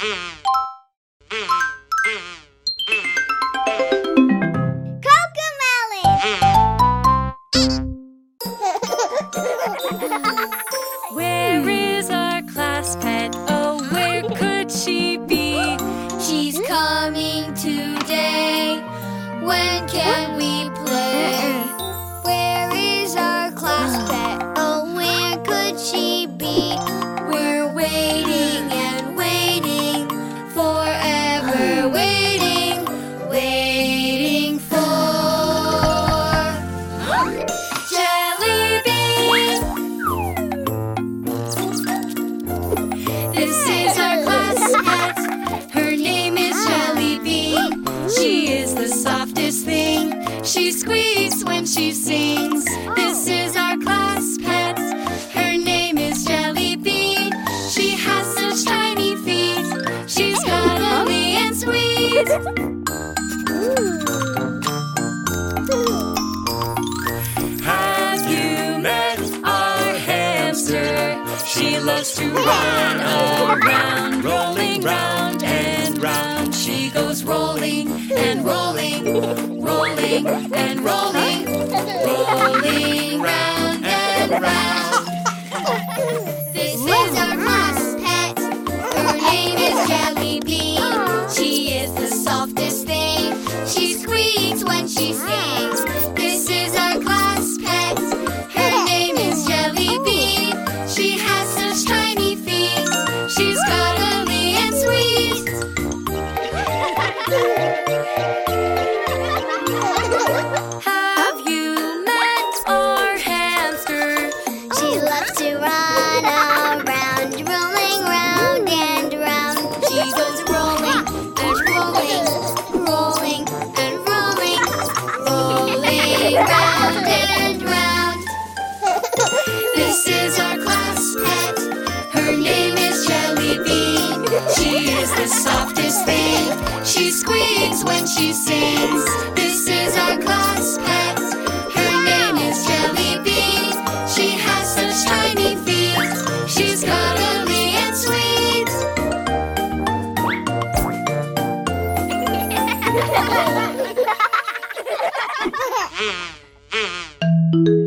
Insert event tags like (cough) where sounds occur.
Cocomelon! (laughs) Where is This is our class pet. Her name is Jelly Bean. She is the softest thing. She squeaks when she sings. She loves to run around, rolling round and round. She goes rolling and rolling, rolling and rolling, rolling round and round. such tiny feet. She's cuddly and sweet. (laughs) is the softest thing. She squeaks when she sings. This is our class pet. Her name is Jelly Bean. She has such tiny feet. She's cuddly and sweet. (laughs)